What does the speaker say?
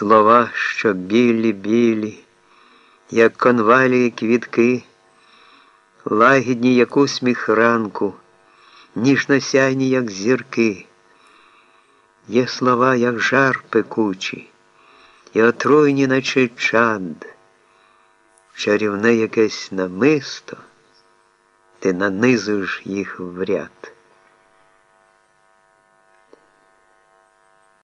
Слова, що білі, білі, як конвалії квітки, лагідні, як усміх ранку, ніжно сяйні, як зірки. Є слова, як жар пекучий, і отруйні, наче чад, чарівне якесь намисто, ти нанизуєш їх в ряд.